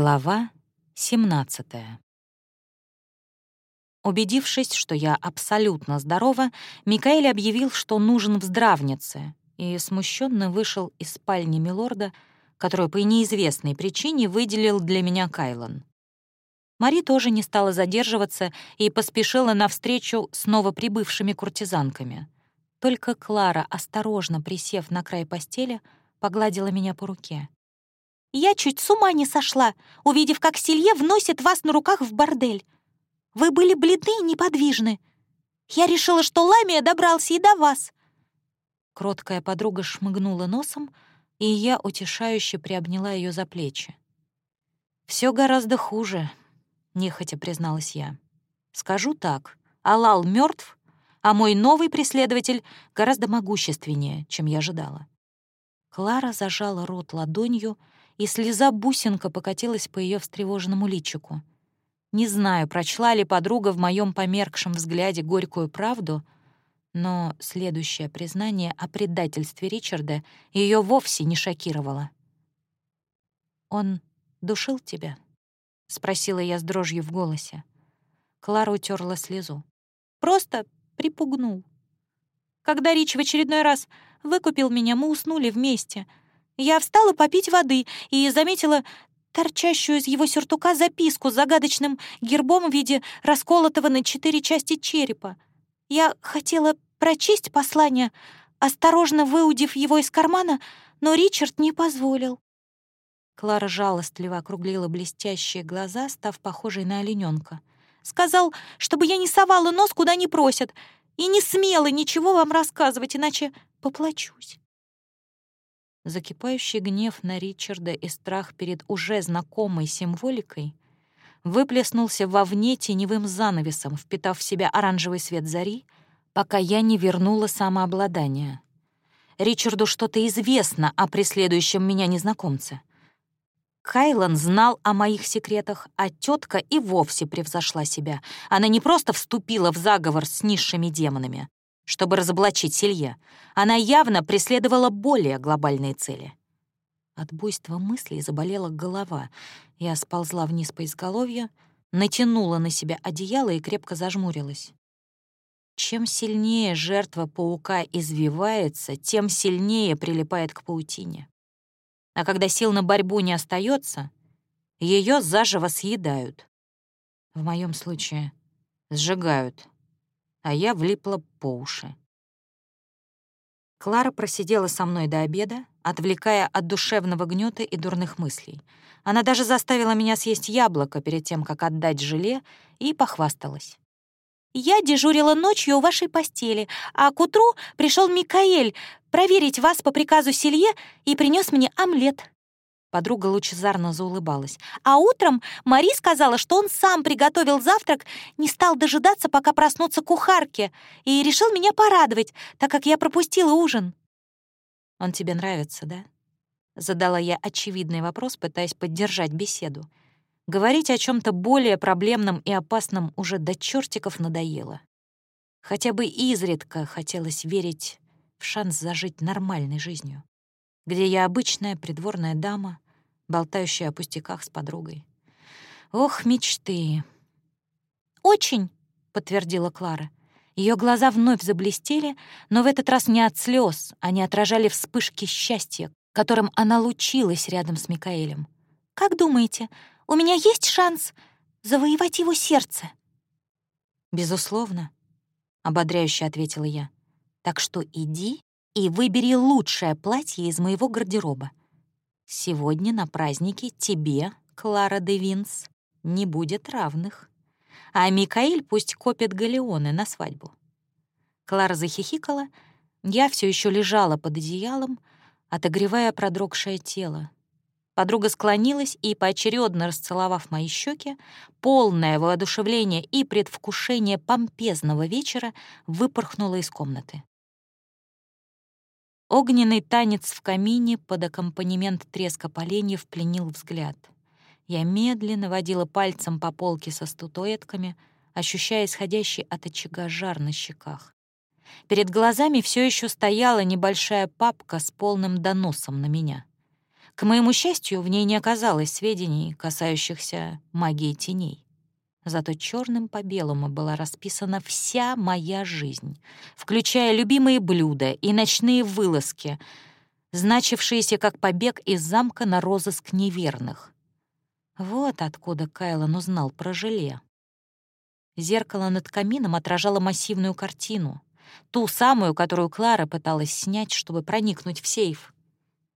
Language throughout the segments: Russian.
Глава 17 Убедившись, что я абсолютно здорова, Микаэль объявил, что нужен в здравнице, и смущенно вышел из спальни милорда, которую по неизвестной причине выделил для меня Кайлан. Мари тоже не стала задерживаться и поспешила навстречу с новоприбывшими куртизанками. Только Клара, осторожно присев на край постели, погладила меня по руке. Я чуть с ума не сошла, увидев, как Силье вносит вас на руках в бордель. Вы были бледны и неподвижны. Я решила, что Ламия добрался и до вас». Кроткая подруга шмыгнула носом, и я утешающе приобняла ее за плечи. Все гораздо хуже», — нехотя призналась я. «Скажу так, Алал мертв, а мой новый преследователь гораздо могущественнее, чем я ожидала». Клара зажала рот ладонью, и слеза-бусинка покатилась по ее встревоженному личику. Не знаю, прочла ли подруга в моем померкшем взгляде горькую правду, но следующее признание о предательстве Ричарда ее вовсе не шокировало. «Он душил тебя?» — спросила я с дрожью в голосе. Клара утерла слезу. «Просто припугнул. Когда Рич в очередной раз выкупил меня, мы уснули вместе — я встала попить воды и заметила торчащую из его сюртука записку с загадочным гербом в виде расколотого на четыре части черепа. Я хотела прочесть послание, осторожно выудив его из кармана, но Ричард не позволил. Клара жалостливо округлила блестящие глаза, став похожей на олененка. «Сказал, чтобы я не совала нос, куда не просят, и не смела ничего вам рассказывать, иначе поплачусь». Закипающий гнев на Ричарда и страх перед уже знакомой символикой выплеснулся вовне теневым занавесом, впитав в себя оранжевый свет зари, пока я не вернула самообладание. Ричарду что-то известно о преследующем меня незнакомце. Кайлан знал о моих секретах, а тетка и вовсе превзошла себя. Она не просто вступила в заговор с низшими демонами, чтобы разоблачить Силье. Она явно преследовала более глобальные цели. От буйства мыслей заболела голова. Я сползла вниз по изголовью, натянула на себя одеяло и крепко зажмурилась. Чем сильнее жертва паука извивается, тем сильнее прилипает к паутине. А когда сил на борьбу не остается, ее заживо съедают. В моем случае сжигают а я влипла по уши. Клара просидела со мной до обеда, отвлекая от душевного гнета и дурных мыслей. Она даже заставила меня съесть яблоко перед тем, как отдать желе, и похвасталась. «Я дежурила ночью у вашей постели, а к утру пришел Микаэль проверить вас по приказу Селье и принес мне омлет. Подруга лучезарно заулыбалась. А утром Мари сказала, что он сам приготовил завтрак, не стал дожидаться, пока проснутся кухарки, и решил меня порадовать, так как я пропустила ужин. «Он тебе нравится, да?» Задала я очевидный вопрос, пытаясь поддержать беседу. Говорить о чем то более проблемном и опасном уже до чертиков надоело. Хотя бы изредка хотелось верить в шанс зажить нормальной жизнью где я обычная придворная дама, болтающая о пустяках с подругой. Ох, мечты! «Очень!» — подтвердила Клара. Ее глаза вновь заблестели, но в этот раз не от слез, они отражали вспышки счастья, которым она лучилась рядом с Микаэлем. «Как думаете, у меня есть шанс завоевать его сердце?» «Безусловно», — ободряюще ответила я. «Так что иди и выбери лучшее платье из моего гардероба. Сегодня на празднике тебе, Клара де Винс, не будет равных. А Микаэль пусть копит галеоны на свадьбу. Клара захихикала, я все еще лежала под одеялом, отогревая продрогшее тело. Подруга склонилась и, поочередно расцеловав мои щеки, полное воодушевление и предвкушение помпезного вечера выпорхнула из комнаты. Огненный танец в камине под аккомпанемент треска поленьев пленил взгляд. Я медленно водила пальцем по полке со статуэтками, ощущая исходящий от очага жар на щеках. Перед глазами все еще стояла небольшая папка с полным доносом на меня. К моему счастью, в ней не оказалось сведений, касающихся магии теней. Зато черным по белому была расписана вся моя жизнь, включая любимые блюда и ночные вылазки, значившиеся как побег из замка на розыск неверных. Вот откуда Кайлан узнал про желе. Зеркало над камином отражало массивную картину, ту самую, которую Клара пыталась снять, чтобы проникнуть в сейф.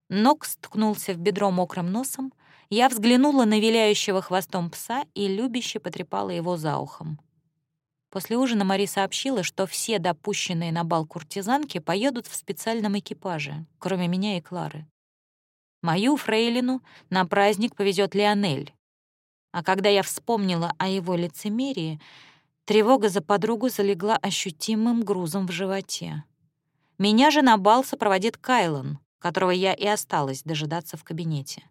Нокс ткнулся в бедро мокрым носом, я взглянула на виляющего хвостом пса и любяще потрепала его за ухом. После ужина Мари сообщила, что все допущенные на бал куртизанки поедут в специальном экипаже, кроме меня и Клары. Мою фрейлину на праздник повезет Леонель. А когда я вспомнила о его лицемерии, тревога за подругу залегла ощутимым грузом в животе. Меня же на бал сопроводит Кайлан, которого я и осталась дожидаться в кабинете.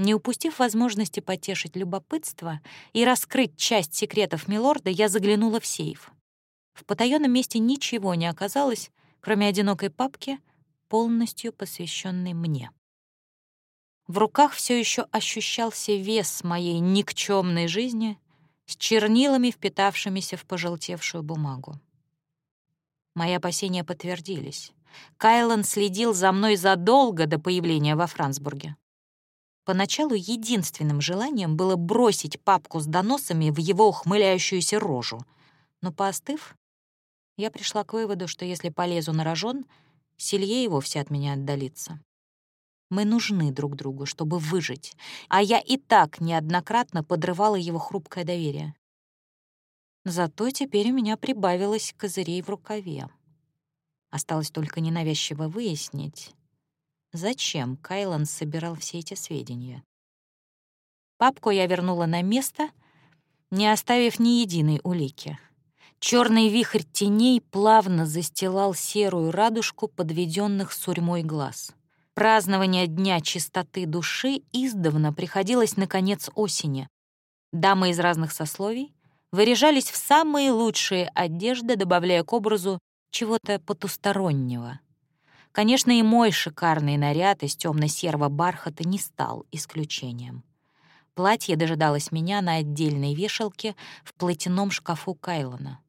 Не упустив возможности потешить любопытство и раскрыть часть секретов милорда, я заглянула в сейф. В потаённом месте ничего не оказалось, кроме одинокой папки, полностью посвященной мне. В руках все еще ощущался вес моей никчемной жизни с чернилами, впитавшимися в пожелтевшую бумагу. Мои опасения подтвердились. Кайлан следил за мной задолго до появления во Франсбурге. Поначалу единственным желанием было бросить папку с доносами в его ухмыляющуюся рожу. Но поостыв, я пришла к выводу, что если полезу на рожон, Силье и вовсе от меня отдалится. Мы нужны друг другу, чтобы выжить, а я и так неоднократно подрывала его хрупкое доверие. Зато теперь у меня прибавилось козырей в рукаве. Осталось только ненавязчиво выяснить, зачем Кайлан собирал все эти сведения. Папку я вернула на место, не оставив ни единой улики. Черный вихрь теней плавно застилал серую радужку подведенных сурьмой глаз. Празднование Дня чистоты души издавна приходилось на конец осени. Дамы из разных сословий выряжались в самые лучшие одежды, добавляя к образу чего-то потустороннего — Конечно, и мой шикарный наряд из темно-серого бархата не стал исключением. Платье дожидалось меня на отдельной вешалке в платяном шкафу Кайлона.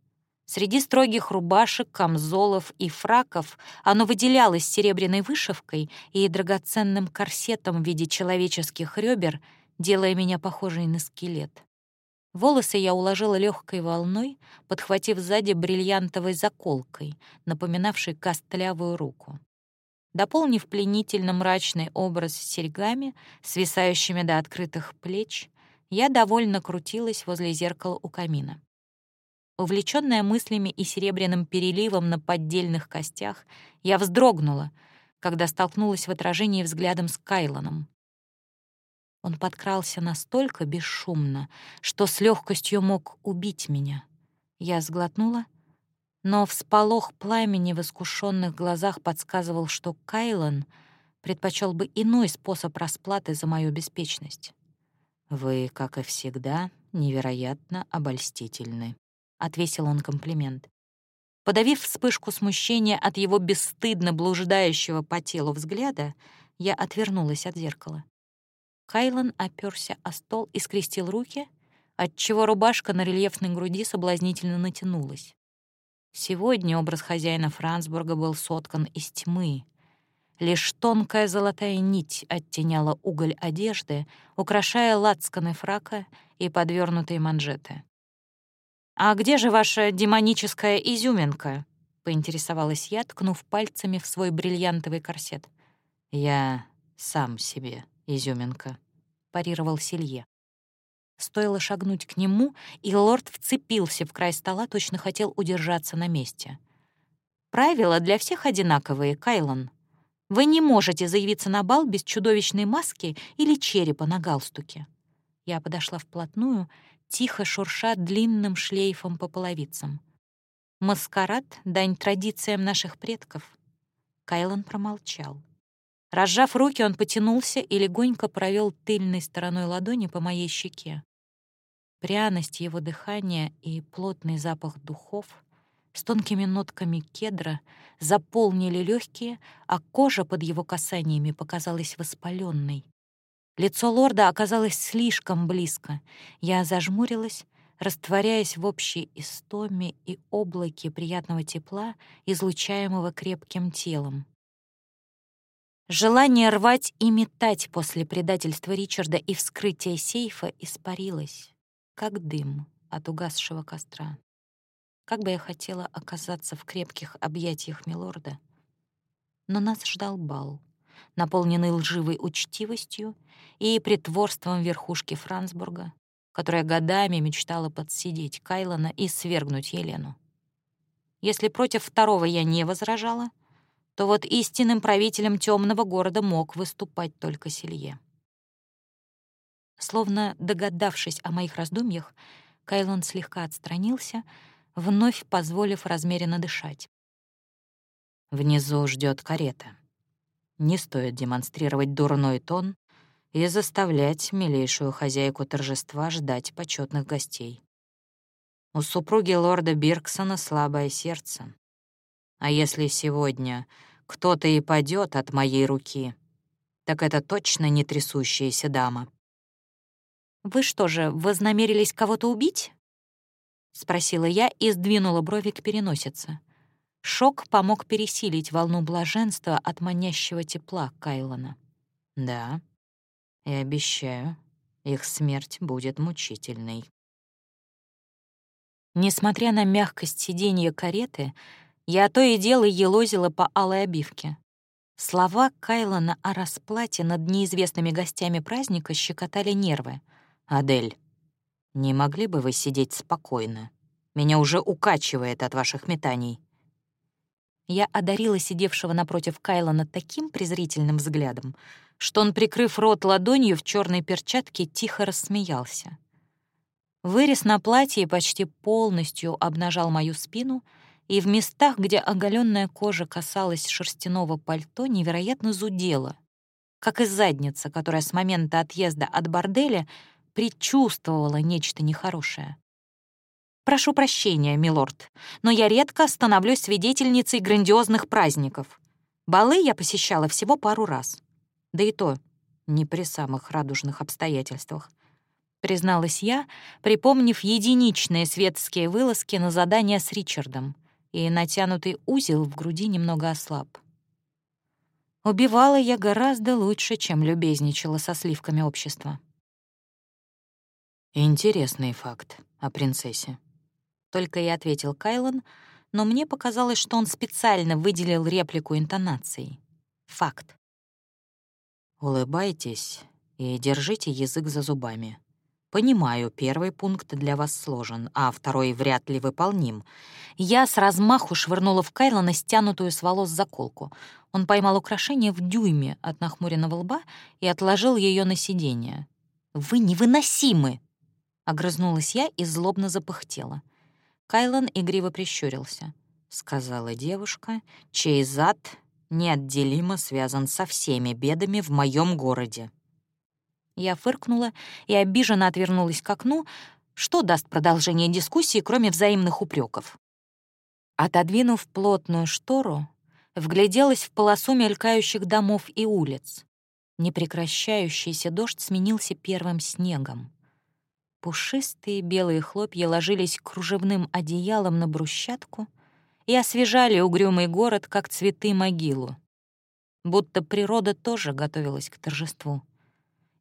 Среди строгих рубашек, камзолов и фраков оно выделялось серебряной вышивкой и драгоценным корсетом в виде человеческих ребер, делая меня похожей на скелет. Волосы я уложила легкой волной, подхватив сзади бриллиантовой заколкой, напоминавшей костлявую руку. Дополнив пленительно мрачный образ с серьгами, свисающими до открытых плеч, я довольно крутилась возле зеркала у камина. Увлечённая мыслями и серебряным переливом на поддельных костях, я вздрогнула, когда столкнулась в отражении взглядом с Кайлоном. Он подкрался настолько бесшумно, что с легкостью мог убить меня. Я сглотнула — но всполох пламени в искушенных глазах подсказывал, что Кайлан предпочел бы иной способ расплаты за мою беспечность. «Вы, как и всегда, невероятно обольстительны», — отвесил он комплимент. Подавив вспышку смущения от его бесстыдно блуждающего по телу взгляда, я отвернулась от зеркала. Кайлан оперся о стол и скрестил руки, отчего рубашка на рельефной груди соблазнительно натянулась. Сегодня образ хозяина Франсбурга был соткан из тьмы. Лишь тонкая золотая нить оттеняла уголь одежды, украшая лацканы фрака и подвернутые манжеты. «А где же ваша демоническая изюминка?» — поинтересовалась я, ткнув пальцами в свой бриллиантовый корсет. «Я сам себе изюминка», — парировал Силье. Стоило шагнуть к нему, и лорд вцепился в край стола, точно хотел удержаться на месте. «Правила для всех одинаковые, Кайлон. Вы не можете заявиться на бал без чудовищной маски или черепа на галстуке». Я подошла вплотную, тихо шурша длинным шлейфом по половицам. «Маскарад — дань традициям наших предков». Кайлон промолчал. Разжав руки, он потянулся и легонько провел тыльной стороной ладони по моей щеке. Пряность его дыхания и плотный запах духов с тонкими нотками кедра заполнили легкие, а кожа под его касаниями показалась воспаленной. Лицо лорда оказалось слишком близко. Я зажмурилась, растворяясь в общей истоме и облаке приятного тепла, излучаемого крепким телом. Желание рвать и метать после предательства Ричарда и вскрытия сейфа испарилось, как дым от угасшего костра. Как бы я хотела оказаться в крепких объятиях милорда. Но нас ждал бал, наполненный лживой учтивостью и притворством верхушки Франсбурга, которая годами мечтала подсидеть Кайлона и свергнуть Елену. Если против второго я не возражала — то вот истинным правителем темного города мог выступать только Селье. Словно догадавшись о моих раздумьях, Кайлон слегка отстранился, вновь позволив размеренно дышать. Внизу ждет карета. Не стоит демонстрировать дурной тон и заставлять милейшую хозяйку торжества ждать почетных гостей. У супруги лорда Бирксона слабое сердце. А если сегодня кто-то и падет от моей руки, так это точно не трясущаяся дама. «Вы что же, вознамерились кого-то убить?» — спросила я и сдвинула брови к переносице. Шок помог пересилить волну блаженства от манящего тепла Кайлона. «Да, и обещаю, их смерть будет мучительной». Несмотря на мягкость сиденья кареты, я то и дело елозила по алой обивке. Слова Кайлона о расплате над неизвестными гостями праздника щекотали нервы. «Адель, не могли бы вы сидеть спокойно? Меня уже укачивает от ваших метаний». Я одарила сидевшего напротив Кайлона таким презрительным взглядом, что он, прикрыв рот ладонью в черной перчатке, тихо рассмеялся. Вырез на платье почти полностью обнажал мою спину — и в местах, где оголенная кожа касалась шерстяного пальто, невероятно зудела, как и задница, которая с момента отъезда от борделя предчувствовала нечто нехорошее. «Прошу прощения, милорд, но я редко становлюсь свидетельницей грандиозных праздников. Балы я посещала всего пару раз. Да и то не при самых радужных обстоятельствах», призналась я, припомнив единичные светские вылазки на задание с Ричардом и натянутый узел в груди немного ослаб. Убивала я гораздо лучше, чем любезничала со сливками общества. «Интересный факт о принцессе», — только и ответил Кайлан, но мне показалось, что он специально выделил реплику интонацией. Факт. «Улыбайтесь и держите язык за зубами. Понимаю, первый пункт для вас сложен, а второй вряд ли выполним. Я с размаху швырнула в Кайлона стянутую с волос заколку. Он поймал украшение в дюйме от нахмуренного лба и отложил ее на сиденье. «Вы невыносимы!» — огрызнулась я и злобно запыхтела. Кайлон игриво прищурился. Сказала девушка, чей зад неотделимо связан со всеми бедами в моем городе. Я фыркнула и обиженно отвернулась к окну. Что даст продолжение дискуссии, кроме взаимных упреков? Отодвинув плотную штору, вгляделась в полосу мелькающих домов и улиц. Непрекращающийся дождь сменился первым снегом. Пушистые белые хлопья ложились кружевным одеялом на брусчатку и освежали угрюмый город, как цветы могилу. Будто природа тоже готовилась к торжеству.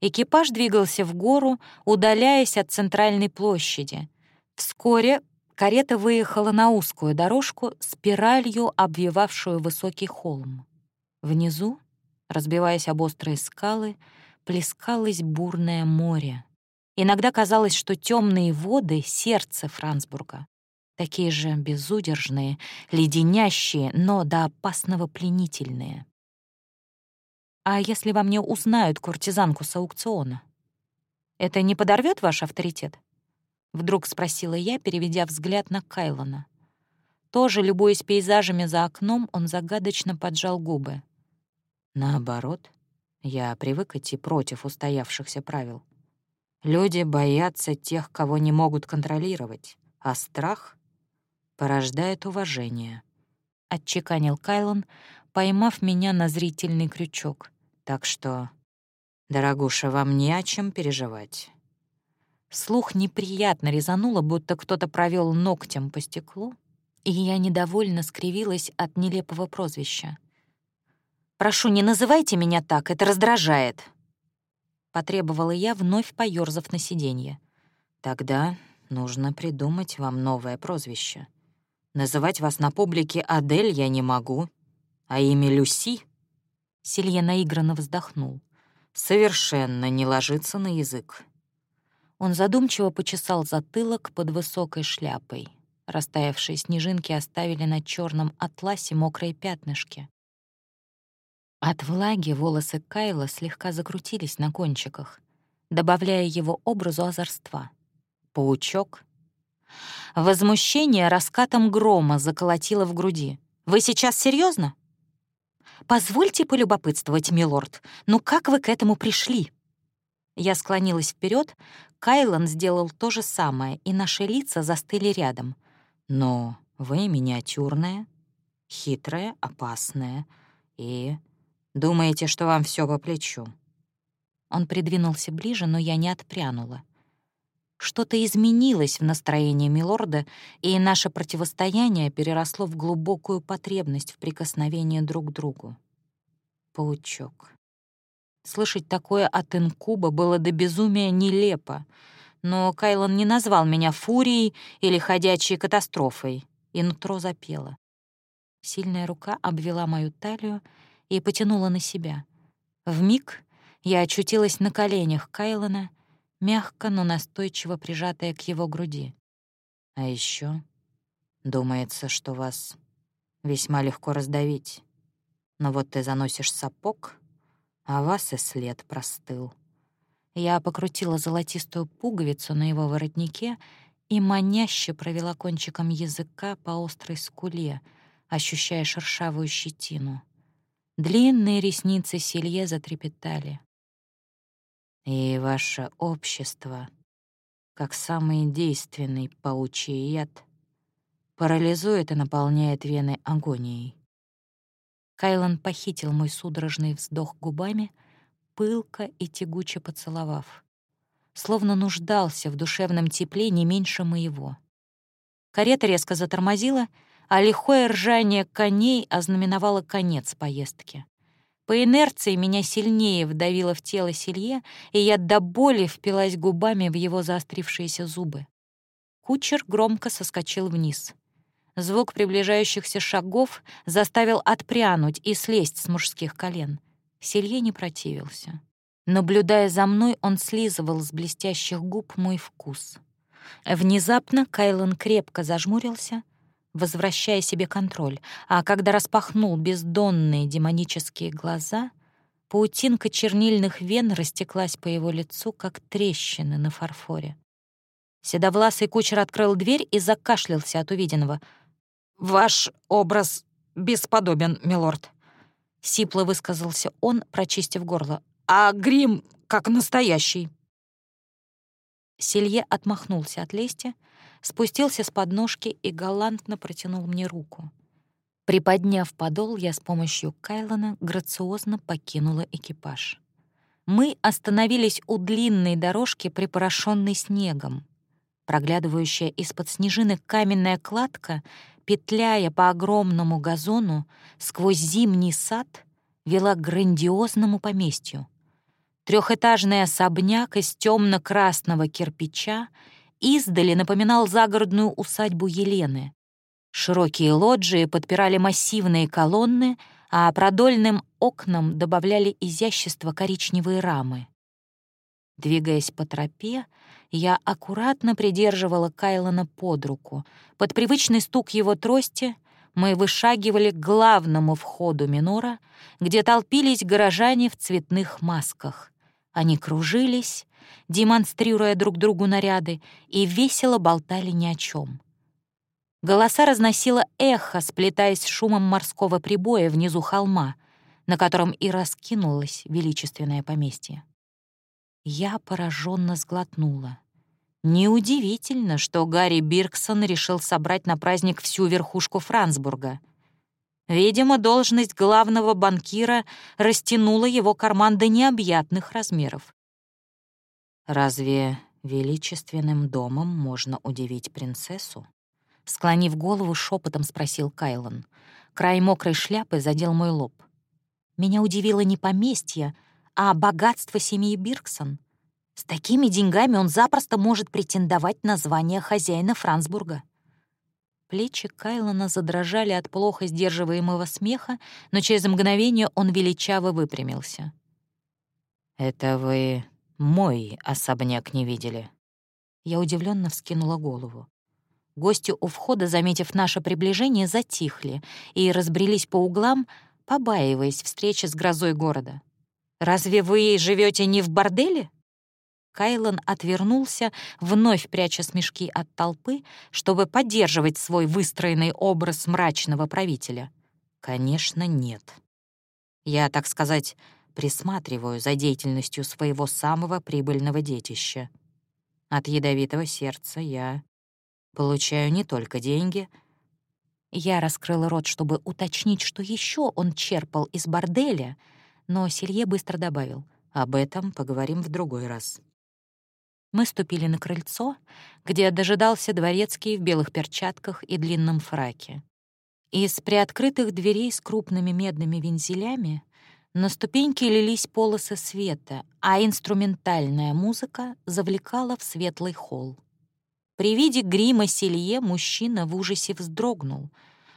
Экипаж двигался в гору, удаляясь от центральной площади. Вскоре карета выехала на узкую дорожку, спиралью обвивавшую высокий холм. Внизу, разбиваясь об острые скалы, плескалось бурное море. Иногда казалось, что темные воды — сердце Франсбурга. Такие же безудержные, леденящие, но до опасного пленительные. А если во мне узнают куртизанку с аукциона? Это не подорвет ваш авторитет? Вдруг спросила я, переведя взгляд на Кайлона. Тоже, любуясь пейзажами за окном, он загадочно поджал губы. Наоборот, я привык идти против устоявшихся правил. Люди боятся тех, кого не могут контролировать, а страх порождает уважение», — отчеканил Кайлон, поймав меня на зрительный крючок. «Так что, дорогуша, вам не о чем переживать». Слух неприятно резануло, будто кто-то провел ногтем по стеклу, и я недовольно скривилась от нелепого прозвища. «Прошу, не называйте меня так, это раздражает», — потребовала я, вновь поёрзав на сиденье. «Тогда нужно придумать вам новое прозвище. Называть вас на публике Адель я не могу, а имя Люси...» Силье наигранно вздохнул. «Совершенно не ложится на язык». Он задумчиво почесал затылок под высокой шляпой. Растаявшие снежинки оставили на черном атласе мокрые пятнышки. От влаги волосы Кайла слегка закрутились на кончиках, добавляя его образу озорства. Паучок. Возмущение раскатом грома заколотило в груди. «Вы сейчас серьезно? «Позвольте полюбопытствовать, милорд, ну как вы к этому пришли?» Я склонилась вперед, Кайлан сделал то же самое, и наши лица застыли рядом. «Но вы миниатюрная, хитрая, опасная и думаете, что вам все по плечу». Он придвинулся ближе, но я не отпрянула. Что-то изменилось в настроении милорда, и наше противостояние переросло в глубокую потребность в прикосновении друг к другу. Паучок. Слышать такое от инкуба было до безумия нелепо, но Кайлан не назвал меня фурией или ходячей катастрофой, и нутро запело. Сильная рука обвела мою талию и потянула на себя. В миг я очутилась на коленях Кайлана, мягко, но настойчиво прижатая к его груди. А еще думается, что вас весьма легко раздавить. Но вот ты заносишь сапог, а вас и след простыл. Я покрутила золотистую пуговицу на его воротнике и маняще провела кончиком языка по острой скуле, ощущая шершавую щетину. Длинные ресницы Селье затрепетали. «И ваше общество, как самый действенный паучий яд, парализует и наполняет вены агонией. Кайлан похитил мой судорожный вздох губами, пылко и тягуче поцеловав. Словно нуждался в душевном тепле не меньше моего. Карета резко затормозила, а лихое ржание коней ознаменовало конец поездки. По инерции меня сильнее вдавило в тело Селье, и я до боли впилась губами в его заострившиеся зубы. Кучер громко соскочил вниз. Звук приближающихся шагов заставил отпрянуть и слезть с мужских колен. Селье не противился. Наблюдая за мной, он слизывал с блестящих губ мой вкус. Внезапно Кайлан крепко зажмурился, возвращая себе контроль, а когда распахнул бездонные демонические глаза, паутинка чернильных вен растеклась по его лицу, как трещины на фарфоре. Седовласый кучер открыл дверь и закашлялся от увиденного — «Ваш образ бесподобен, милорд», — сипло высказался он, прочистив горло. «А грим как настоящий». Селье отмахнулся от лести, спустился с подножки и галантно протянул мне руку. Приподняв подол, я с помощью Кайлона грациозно покинула экипаж. Мы остановились у длинной дорожки, припорошенной снегом. Проглядывающая из-под снежины каменная кладка петляя по огромному газону сквозь зимний сад, вела к грандиозному поместью. Трехэтажный особняк из темно-красного кирпича издали напоминал загородную усадьбу Елены. Широкие лоджии подпирали массивные колонны, а продольным окнам добавляли изящество коричневые рамы. Двигаясь по тропе, я аккуратно придерживала Кайлона под руку. Под привычный стук его трости мы вышагивали к главному входу Минора, где толпились горожане в цветных масках. Они кружились, демонстрируя друг другу наряды, и весело болтали ни о чем. Голоса разносило эхо, сплетаясь с шумом морского прибоя внизу холма, на котором и раскинулось величественное поместье. Я пораженно сглотнула. Неудивительно, что Гарри Бирксон решил собрать на праздник всю верхушку Франсбурга. Видимо, должность главного банкира растянула его карман до необъятных размеров. Разве величественным домом можно удивить принцессу? Склонив голову, шепотом спросил Кайлан. Край мокрой шляпы задел мой лоб. Меня удивило не поместье, а богатство семьи Бирксон — с такими деньгами он запросто может претендовать на звание хозяина Франсбурга. Плечи Кайлона задрожали от плохо сдерживаемого смеха, но через мгновение он величаво выпрямился. «Это вы мой особняк не видели?» Я удивленно вскинула голову. Гости у входа, заметив наше приближение, затихли и разбрелись по углам, побаиваясь встречи с грозой города. «Разве вы живете не в борделе?» Кайлан отвернулся, вновь пряча смешки от толпы, чтобы поддерживать свой выстроенный образ мрачного правителя. Конечно, нет. Я, так сказать, присматриваю за деятельностью своего самого прибыльного детища. От ядовитого сердца я получаю не только деньги. Я раскрыла рот, чтобы уточнить, что еще он черпал из борделя, но Селье быстро добавил, об этом поговорим в другой раз. Мы ступили на крыльцо, где дожидался дворецкий в белых перчатках и длинном фраке. Из приоткрытых дверей с крупными медными вензелями на ступеньки лились полосы света, а инструментальная музыка завлекала в светлый холл. При виде грима Селье мужчина в ужасе вздрогнул,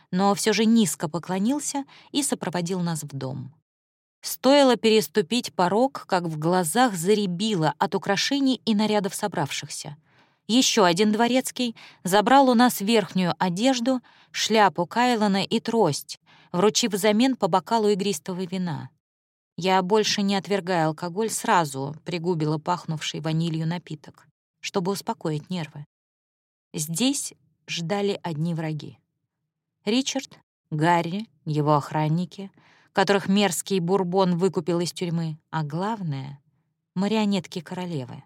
но все же низко поклонился и сопроводил нас в дом. Стоило переступить порог, как в глазах заребило от украшений и нарядов собравшихся. Еще один дворецкий забрал у нас верхнюю одежду, шляпу Кайлона и трость, вручив взамен по бокалу игристого вина. Я больше не отвергая алкоголь, сразу пригубила пахнувший ванилью напиток, чтобы успокоить нервы. Здесь ждали одни враги. Ричард, Гарри, его охранники — которых мерзкий бурбон выкупил из тюрьмы, а главное — марионетки королевы.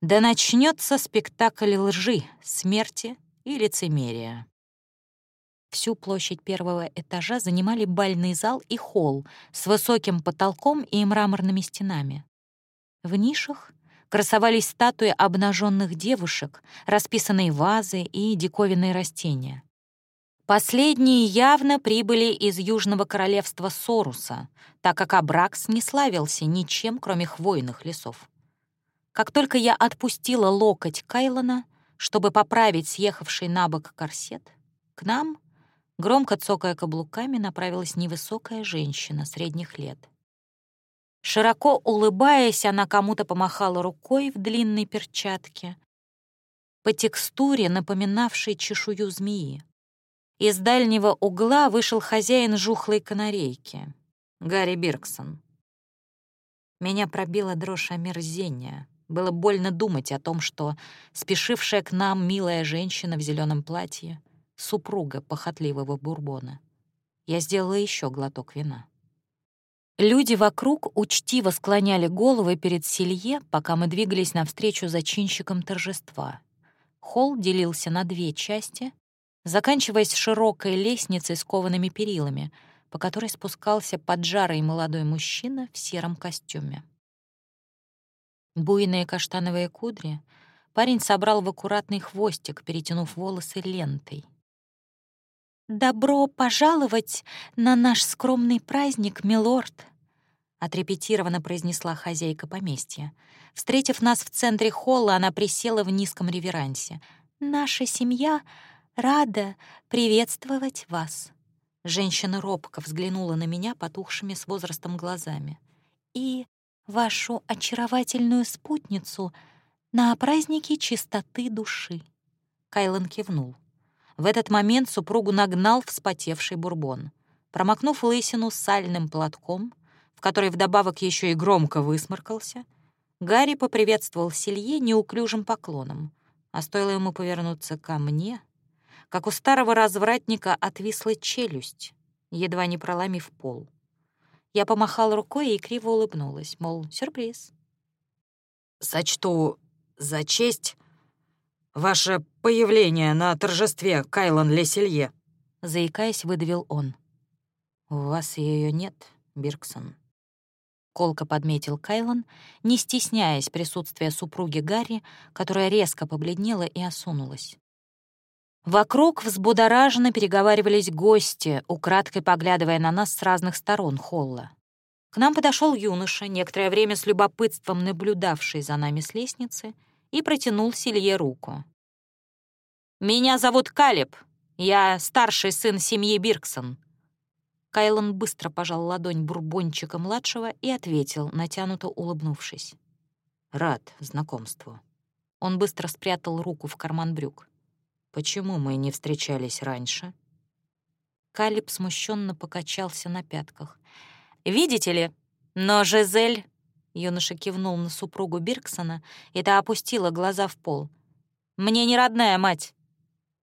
Да начнется спектакль лжи, смерти и лицемерия. Всю площадь первого этажа занимали бальный зал и холл с высоким потолком и мраморными стенами. В нишах красовались статуи обнаженных девушек, расписанные вазы и диковинные растения. Последние явно прибыли из Южного королевства Соруса, так как Абракс не славился ничем, кроме хвойных лесов. Как только я отпустила локоть Кайлона, чтобы поправить съехавший на бок корсет, к нам, громко цокая каблуками, направилась невысокая женщина средних лет. Широко улыбаясь, она кому-то помахала рукой в длинной перчатке, по текстуре напоминавшей чешую змеи. Из дальнего угла вышел хозяин жухлой канарейки, Гарри Бирксон. Меня пробила дрожь омерзения. Было больно думать о том, что спешившая к нам милая женщина в зеленом платье — супруга похотливого бурбона. Я сделала еще глоток вина. Люди вокруг учтиво склоняли головы перед Селье, пока мы двигались навстречу зачинщикам торжества. Холл делился на две части, заканчиваясь широкой лестницей с коваными перилами, по которой спускался поджарый молодой мужчина в сером костюме. Буйные каштановые кудри парень собрал в аккуратный хвостик, перетянув волосы лентой. «Добро пожаловать на наш скромный праздник, милорд!» отрепетированно произнесла хозяйка поместья. Встретив нас в центре холла, она присела в низком реверансе. «Наша семья рада приветствовать вас». Женщина робко взглянула на меня потухшими с возрастом глазами. «И вашу очаровательную спутницу на празднике чистоты души». Кайлан кивнул. В этот момент супругу нагнал вспотевший бурбон. Промокнув лысину сальным платком, в который вдобавок еще и громко высморкался, Гарри поприветствовал Селье неуклюжим поклоном, а стоило ему повернуться ко мне, как у старого развратника отвисла челюсть, едва не проломив пол. Я помахала рукой и криво улыбнулась, мол, сюрприз. «Сочту за честь ваше появление на торжестве Кайлан Леселье», — заикаясь, выдавил он. «У вас ее нет, Бирксон», — колко подметил Кайлан, не стесняясь присутствия супруги Гарри, которая резко побледнела и осунулась. Вокруг взбудораженно переговаривались гости, украдкой поглядывая на нас с разных сторон холла. К нам подошел юноша, некоторое время с любопытством наблюдавший за нами с лестницы, и протянул Силье руку. «Меня зовут Калиб. Я старший сын семьи Бирксон». Кайлан быстро пожал ладонь бурбончика-младшего и ответил, натянуто улыбнувшись. «Рад знакомству». Он быстро спрятал руку в карман брюк. «Почему мы не встречались раньше?» Калиб смущенно покачался на пятках. «Видите ли, но Жизель...» Юноша кивнул на супругу Бирксона, и та опустила глаза в пол. «Мне не родная мать!»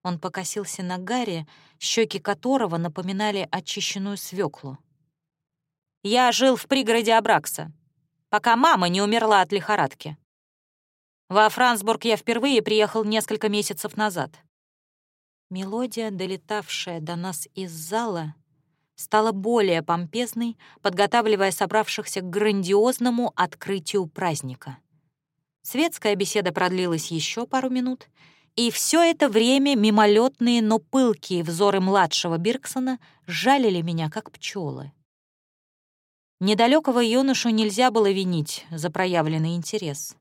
Он покосился на Гарри, щеки которого напоминали очищенную свеклу. «Я жил в пригороде Абракса, пока мама не умерла от лихорадки. Во Франсбург я впервые приехал несколько месяцев назад. Мелодия, долетавшая до нас из зала, стала более помпезной, подготавливая собравшихся к грандиозному открытию праздника. Светская беседа продлилась еще пару минут, и все это время мимолетные, но пылкие взоры младшего Бирксона жалили меня, как пчелы. Недалекого юношу нельзя было винить за проявленный интерес.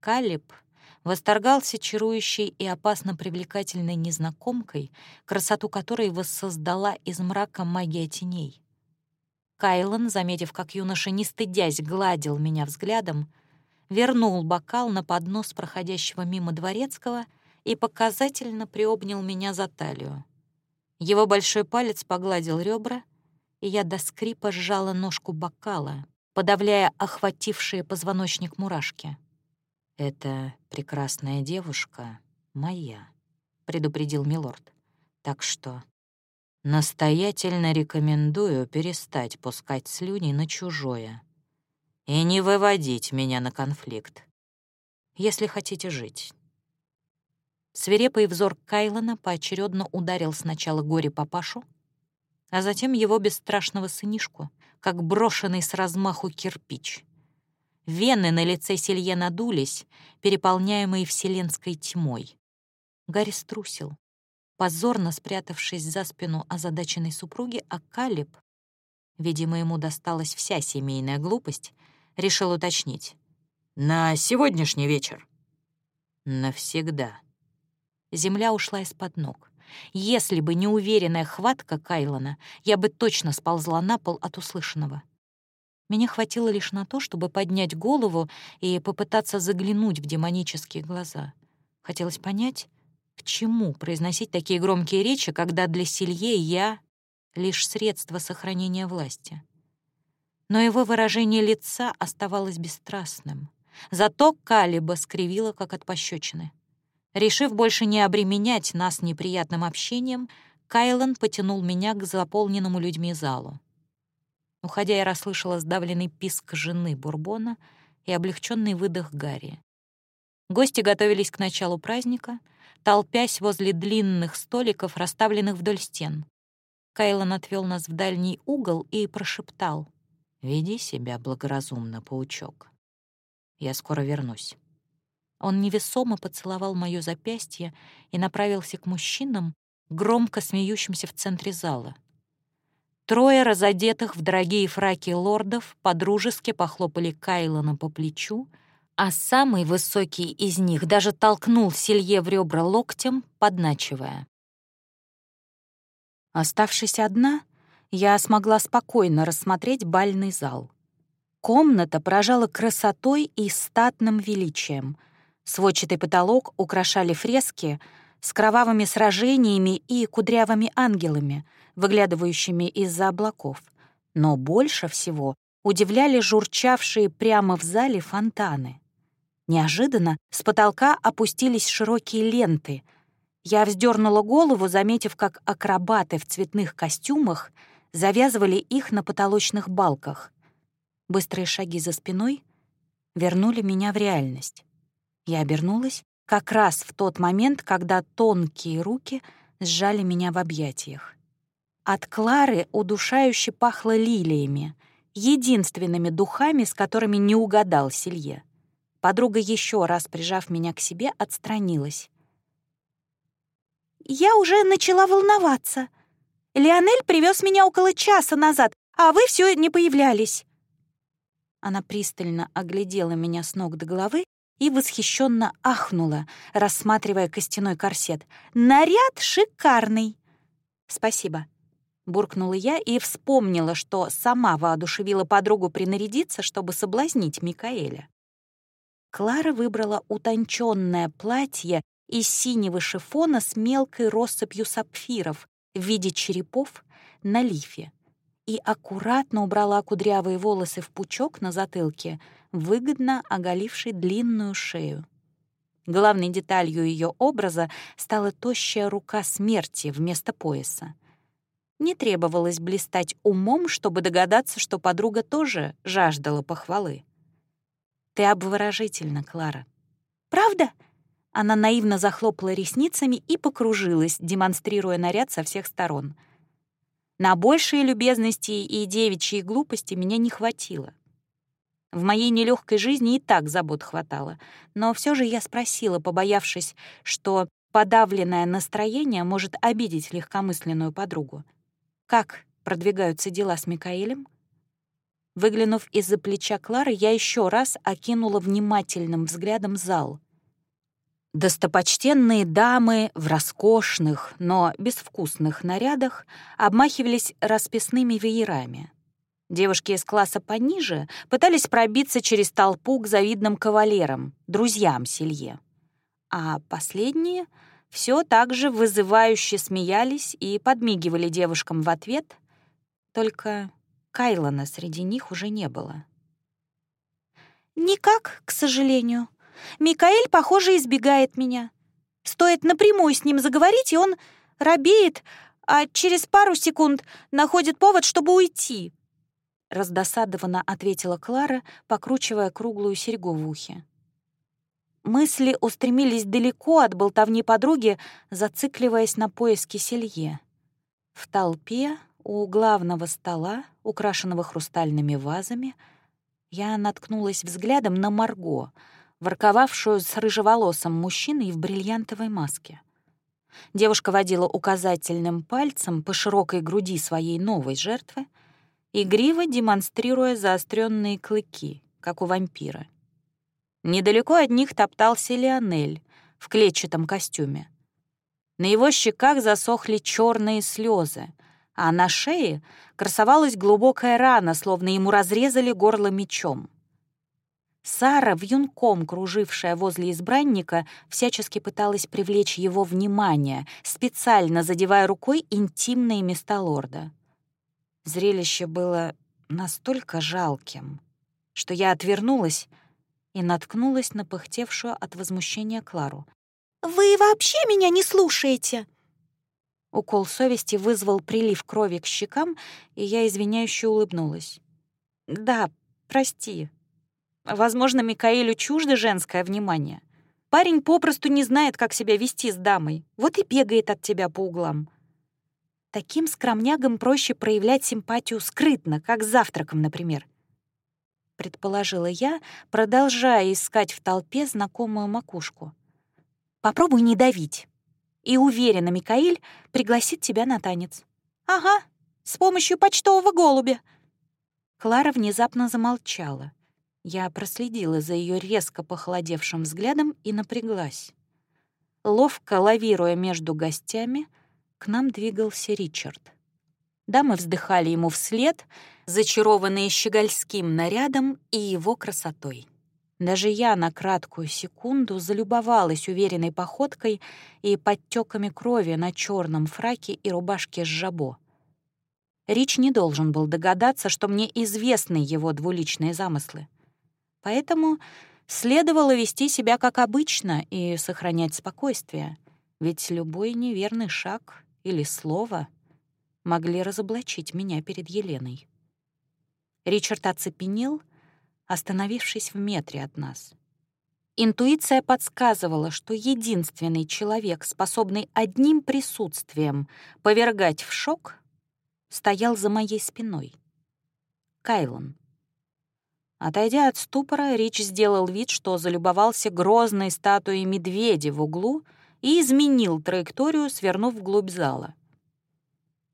Калиб — восторгался чарующей и опасно привлекательной незнакомкой, красоту которой воссоздала из мрака магия теней. Кайлан, заметив, как юноша, не стыдясь, гладил меня взглядом, вернул бокал на поднос проходящего мимо дворецкого и показательно приобнял меня за талию. Его большой палец погладил ребра, и я до скрипа сжала ножку бокала, подавляя охватившие позвоночник мурашки. «Эта прекрасная девушка моя», — предупредил милорд. «Так что настоятельно рекомендую перестать пускать слюни на чужое и не выводить меня на конфликт, если хотите жить». Свирепый взор Кайлона поочередно ударил сначала горе-папашу, а затем его бесстрашного сынишку, как брошенный с размаху кирпич — Вены на лице Селье надулись, переполняемые вселенской тьмой. Гарри струсил, позорно спрятавшись за спину озадаченной супруги, а Калиб, видимо, ему досталась вся семейная глупость, решил уточнить. «На сегодняшний вечер?» «Навсегда». Земля ушла из-под ног. Если бы не уверенная хватка Кайлона, я бы точно сползла на пол от услышанного. Меня хватило лишь на то, чтобы поднять голову и попытаться заглянуть в демонические глаза. Хотелось понять, к чему произносить такие громкие речи, когда для Силье я — лишь средство сохранения власти. Но его выражение лица оставалось бесстрастным. Зато Калиба скривила, как от пощечины. Решив больше не обременять нас неприятным общением, Кайлан потянул меня к заполненному людьми залу. Уходя, я расслышала сдавленный писк жены Бурбона и облегченный выдох Гарри. Гости готовились к началу праздника, толпясь возле длинных столиков, расставленных вдоль стен. Кайлан отвел нас в дальний угол и прошептал. «Веди себя благоразумно, паучок. Я скоро вернусь». Он невесомо поцеловал моё запястье и направился к мужчинам, громко смеющимся в центре зала — Трое разодетых в дорогие фраки лордов подружески похлопали Кайлона по плечу, а самый высокий из них даже толкнул Силье в ребра локтем, подначивая. Оставшись одна, я смогла спокойно рассмотреть бальный зал. Комната поражала красотой и статным величием. Сводчатый потолок украшали фрески с кровавыми сражениями и кудрявыми ангелами — выглядывающими из-за облаков, но больше всего удивляли журчавшие прямо в зале фонтаны. Неожиданно с потолка опустились широкие ленты. Я вздернула голову, заметив, как акробаты в цветных костюмах завязывали их на потолочных балках. Быстрые шаги за спиной вернули меня в реальность. Я обернулась как раз в тот момент, когда тонкие руки сжали меня в объятиях. От Клары удушающе пахло лилиями, единственными духами, с которыми не угадал Силье. Подруга еще раз, прижав меня к себе, отстранилась. «Я уже начала волноваться. Леонель привез меня около часа назад, а вы все не появлялись». Она пристально оглядела меня с ног до головы и восхищенно ахнула, рассматривая костяной корсет. «Наряд шикарный!» «Спасибо», — буркнула я и вспомнила, что сама воодушевила подругу принарядиться, чтобы соблазнить Микаэля. Клара выбрала утонченное платье из синего шифона с мелкой россыпью сапфиров в виде черепов на лифе и аккуратно убрала кудрявые волосы в пучок на затылке, выгодно оголивший длинную шею. Главной деталью ее образа стала тощая рука смерти вместо пояса. Не требовалось блистать умом, чтобы догадаться, что подруга тоже жаждала похвалы. «Ты обворожительна, Клара». «Правда?» Она наивно захлопала ресницами и покружилась, демонстрируя наряд со всех сторон. На большие любезности и девичьи глупости меня не хватило. В моей нелегкой жизни и так забот хватало, но все же я спросила, побоявшись, что подавленное настроение может обидеть легкомысленную подругу. «Как продвигаются дела с Микаэлем?» Выглянув из-за плеча Клары, я еще раз окинула внимательным взглядом зал. Достопочтенные дамы в роскошных, но безвкусных нарядах обмахивались расписными веерами. Девушки из класса пониже пытались пробиться через толпу к завидным кавалерам, друзьям Селье. А последние все так же вызывающе смеялись и подмигивали девушкам в ответ, только Кайлона среди них уже не было. «Никак, к сожалению. Микаэль, похоже, избегает меня. Стоит напрямую с ним заговорить, и он робеет, а через пару секунд находит повод, чтобы уйти». Раздосадованно ответила Клара, покручивая круглую серьгу в ухе. Мысли устремились далеко от болтовни подруги, зацикливаясь на поиске Селье. В толпе у главного стола, украшенного хрустальными вазами, я наткнулась взглядом на Марго, ворковавшую с рыжеволосым мужчиной в бриллиантовой маске. Девушка водила указательным пальцем по широкой груди своей новой жертвы, игриво демонстрируя заостренные клыки, как у вампира. Недалеко от них топтался Леонель в клетчатом костюме. На его щеках засохли черные слезы, а на шее красовалась глубокая рана, словно ему разрезали горло мечом. Сара, вьюнком кружившая возле избранника, всячески пыталась привлечь его внимание, специально задевая рукой интимные места лорда. Зрелище было настолько жалким, что я отвернулась и наткнулась на пыхтевшую от возмущения Клару. «Вы вообще меня не слушаете?» Укол совести вызвал прилив крови к щекам, и я извиняюще улыбнулась. «Да, прости. Возможно, Микаэлю чуждо женское внимание. Парень попросту не знает, как себя вести с дамой, вот и бегает от тебя по углам. Таким скромнягам проще проявлять симпатию скрытно, как завтраком, например. Предположила я, продолжая искать в толпе знакомую макушку. Попробуй не давить и уверена, Микаэль пригласит тебя на танец. Ага, с помощью почтового голубя. Клара внезапно замолчала. Я проследила за ее резко похолодевшим взглядом и напряглась. Ловко лавируя между гостями, к нам двигался Ричард. Дамы вздыхали ему вслед, зачарованные щегольским нарядом и его красотой. Даже я на краткую секунду залюбовалась уверенной походкой и подтеками крови на черном фраке и рубашке с жабо. Рич не должен был догадаться, что мне известны его двуличные замыслы. Поэтому следовало вести себя как обычно и сохранять спокойствие, ведь любой неверный шаг или слово могли разоблачить меня перед Еленой. Ричард оцепенел — остановившись в метре от нас. Интуиция подсказывала, что единственный человек, способный одним присутствием повергать в шок, стоял за моей спиной. Кайлон. Отойдя от ступора, Рич сделал вид, что залюбовался грозной статуей медведя в углу и изменил траекторию, свернув вглубь зала.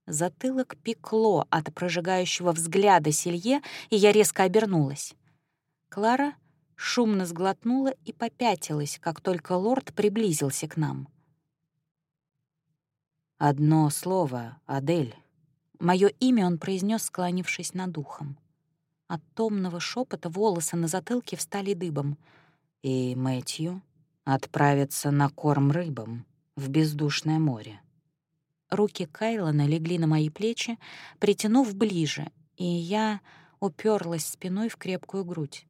Затылок пекло от прожигающего взгляда Селье, и я резко обернулась. Клара шумно сглотнула и попятилась, как только лорд приблизился к нам. «Одно слово, Адель». Мое имя он произнес, склонившись над ухом. От томного шепота волосы на затылке встали дыбом. «И Мэтью отправится на корм рыбам в бездушное море». Руки Кайлона легли на мои плечи, притянув ближе, и я уперлась спиной в крепкую грудь.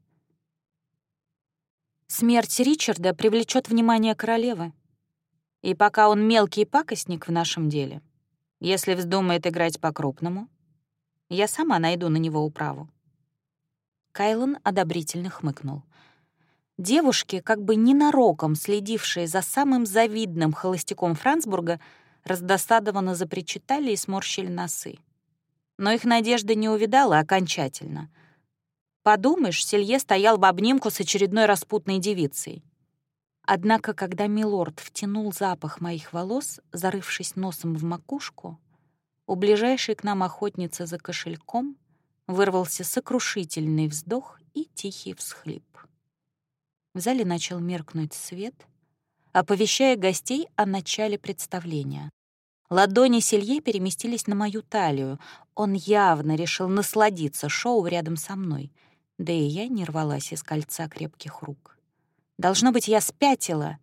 Смерть Ричарда привлечет внимание королевы. И пока он мелкий пакостник в нашем деле, если вздумает играть по-крупному, я сама найду на него управу. Кайлон одобрительно хмыкнул. Девушки, как бы ненароком следившие за самым завидным холостяком Франсбурга, раздосадованно запричитали и сморщили носы. Но их надежда не увидала окончательно — Подумаешь, Селье стоял в обнимку с очередной распутной девицей. Однако, когда милорд втянул запах моих волос, зарывшись носом в макушку, у ближайшей к нам охотницы за кошельком вырвался сокрушительный вздох и тихий всхлип. В зале начал меркнуть свет, оповещая гостей о начале представления. Ладони Селье переместились на мою талию. Он явно решил насладиться шоу рядом со мной — да и я не рвалась из кольца крепких рук. Должно быть, я спятила,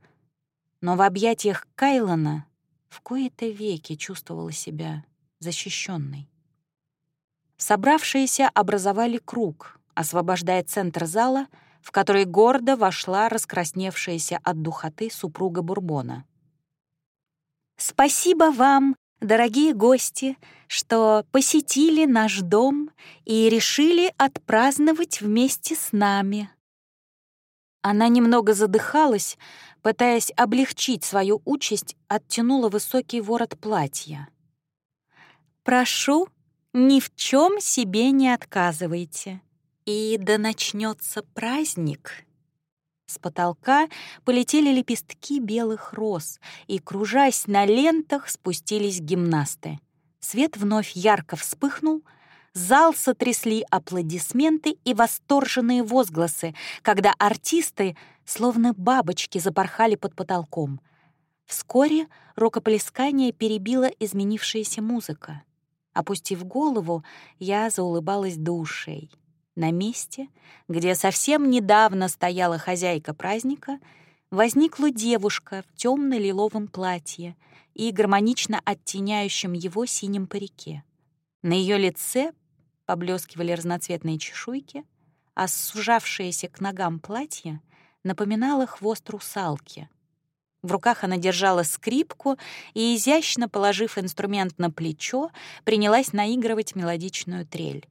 но в объятиях Кайлона в кои-то веки чувствовала себя защищенной. Собравшиеся образовали круг, освобождая центр зала, в который гордо вошла раскрасневшаяся от духоты супруга Бурбона. «Спасибо вам дорогие гости, что посетили наш дом и решили отпраздновать вместе с нами». Она немного задыхалась, пытаясь облегчить свою участь, оттянула высокий ворот платья. «Прошу, ни в чем себе не отказывайте, и да начнется праздник». С потолка полетели лепестки белых роз, и, кружась на лентах, спустились гимнасты. Свет вновь ярко вспыхнул, зал сотрясли аплодисменты и восторженные возгласы, когда артисты, словно бабочки, запорхали под потолком. Вскоре рукоплескание перебила изменившаяся музыка. Опустив голову, я заулыбалась до ушей. На месте, где совсем недавно стояла хозяйка праздника, возникла девушка в темно-лиловом платье и гармонично оттеняющем его синем парике. На ее лице поблескивали разноцветные чешуйки, а сужавшееся к ногам платье напоминало хвост русалки. В руках она держала скрипку и, изящно положив инструмент на плечо, принялась наигрывать мелодичную трель.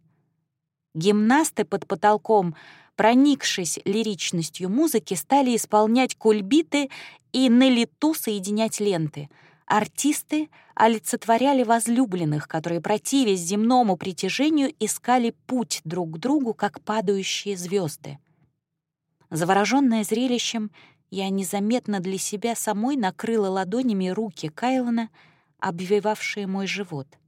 Гимнасты под потолком, проникшись лиричностью музыки, стали исполнять кульбиты и на лету соединять ленты. Артисты олицетворяли возлюбленных, которые, противясь земному притяжению, искали путь друг к другу, как падающие звезды. Заворожённая зрелищем, я незаметно для себя самой накрыла ладонями руки Кайлона, обвивавшие мой живот —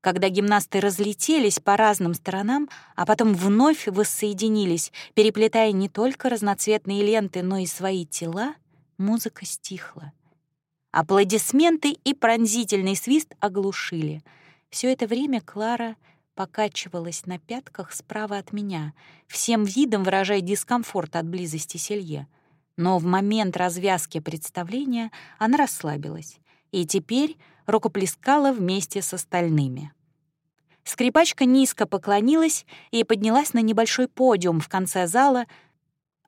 когда гимнасты разлетелись по разным сторонам, а потом вновь воссоединились, переплетая не только разноцветные ленты, но и свои тела, музыка стихла. Аплодисменты и пронзительный свист оглушили. Все это время Клара покачивалась на пятках справа от меня, всем видом выражая дискомфорт от близости Селье. Но в момент развязки представления она расслабилась и теперь рукоплескала вместе с остальными. Скрипачка низко поклонилась и поднялась на небольшой подиум в конце зала,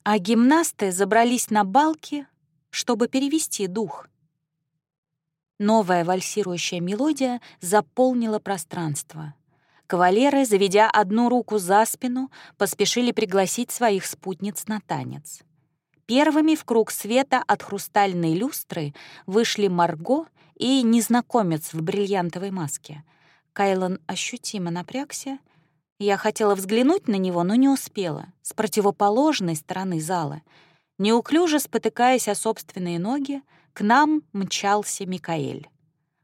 а гимнасты забрались на балки, чтобы перевести дух. Новая вальсирующая мелодия заполнила пространство. Кавалеры, заведя одну руку за спину, поспешили пригласить своих спутниц на танец. Первыми в круг света от хрустальной люстры вышли Марго и незнакомец в бриллиантовой маске. Кайлан ощутимо напрягся. Я хотела взглянуть на него, но не успела. С противоположной стороны зала, неуклюже спотыкаясь о собственные ноги, к нам мчался Микаэль.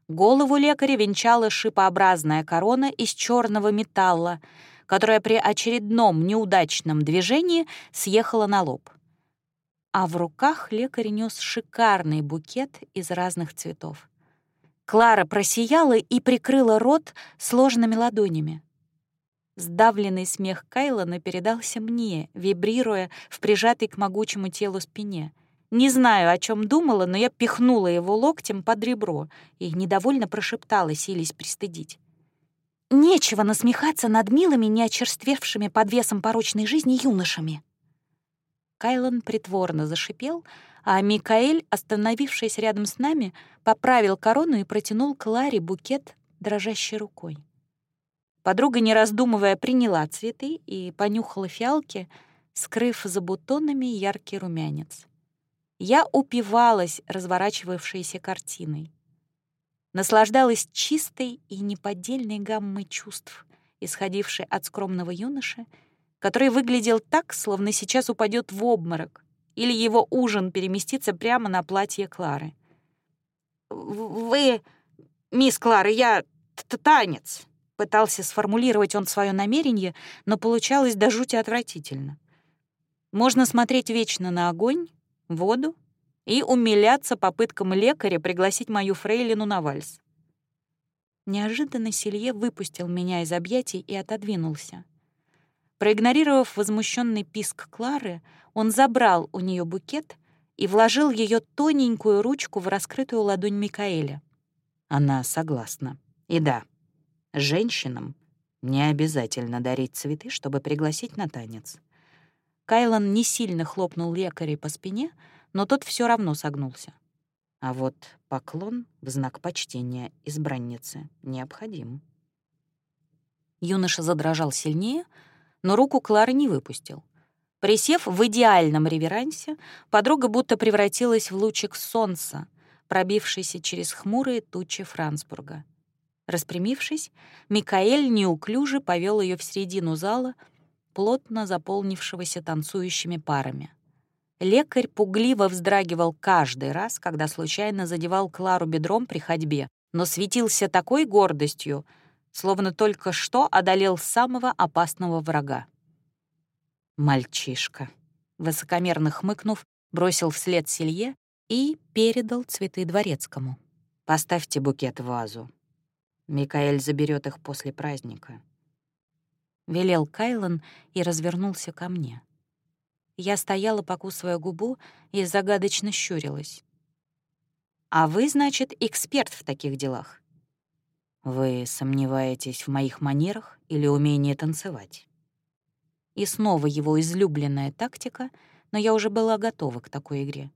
Голову лекаря венчала шипообразная корона из черного металла, которая при очередном неудачном движении съехала на лоб. А в руках лекарь нес шикарный букет из разных цветов. Клара просияла и прикрыла рот сложными ладонями. Сдавленный смех Кайлона передался мне, вибрируя в прижатой к могучему телу спине. Не знаю, о чем думала, но я пихнула его локтем под ребро и недовольно прошептала, силясь пристыдить. «Нечего насмехаться над милыми, неочерствевшими под весом порочной жизни юношами». Кайлон притворно зашипел, а Микаэль, остановившись рядом с нами, поправил корону и протянул Кларе букет дрожащей рукой. Подруга, не раздумывая, приняла цветы и понюхала фиалки, скрыв за бутонами яркий румянец. Я упивалась разворачивавшейся картиной. Наслаждалась чистой и неподдельной гаммой чувств, исходившей от скромного юноши, который выглядел так, словно сейчас упадет в обморок, или его ужин переместится прямо на платье Клары. «Вы, мисс Клара, я танец», — пытался сформулировать он свое намерение, но получалось до жути отвратительно. Можно смотреть вечно на огонь, воду и умиляться попыткам лекаря пригласить мою фрейлину на вальс. Неожиданно Селье выпустил меня из объятий и отодвинулся. Проигнорировав возмущенный писк Клары, он забрал у нее букет и вложил ее тоненькую ручку в раскрытую ладонь Микаэля. Она согласна. И да, женщинам не обязательно дарить цветы, чтобы пригласить на танец. Кайлан не сильно хлопнул лекаря по спине, но тот все равно согнулся. А вот поклон в знак почтения избранницы необходим. Юноша задрожал сильнее, но руку Клары не выпустил. Присев в идеальном реверансе, подруга будто превратилась в лучик солнца, пробившийся через хмурые тучи Франсбурга. Распрямившись, Микаэль неуклюже повел ее в середину зала, плотно заполнившегося танцующими парами. Лекарь пугливо вздрагивал каждый раз, когда случайно задевал Клару бедром при ходьбе, но светился такой гордостью, словно только что одолел самого опасного врага. «Мальчишка», — высокомерно хмыкнув, бросил вслед Селье и передал цветы дворецкому. «Поставьте букет в вазу. Микаэль заберет их после праздника». Велел Кайлан и развернулся ко мне. Я стояла, покусывая губу, и загадочно щурилась. «А вы, значит, эксперт в таких делах?» «Вы сомневаетесь в моих манерах или умении танцевать?» И снова его излюбленная тактика, но я уже была готова к такой игре.